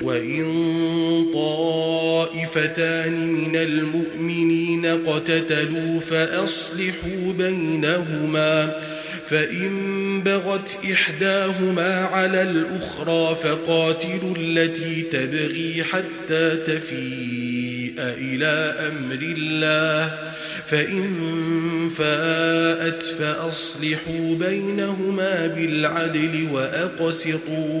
وإن طائفتان من المؤمنين قتتلوا فأصلحوا بينهما فإن بغت إحداهما على الأخرى فقاتلوا التي تبغي حتى تفيء إلى أمر الله فإن فاءت فأصلحوا بينهما بالعدل وأقسطوا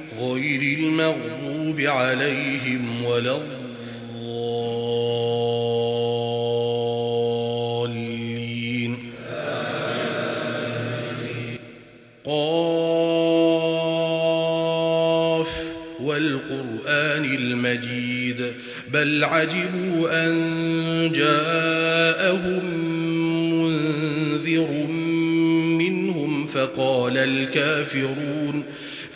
غير المغضوب عليهم ولا الضالين. قاف والقرآن المجيد. بل عجبوا أن جاءهم منذر منهم فقال الكافرون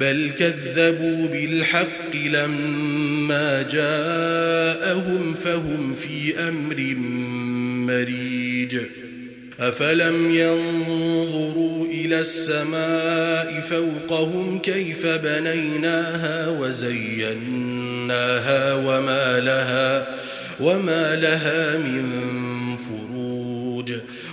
بل كذبوا بالحق لما جاءهم فهم في أمر مريج. أفلم ينظروا إلى السماء فوقهم كيف بنيناها وزيناها وما لها وما لها من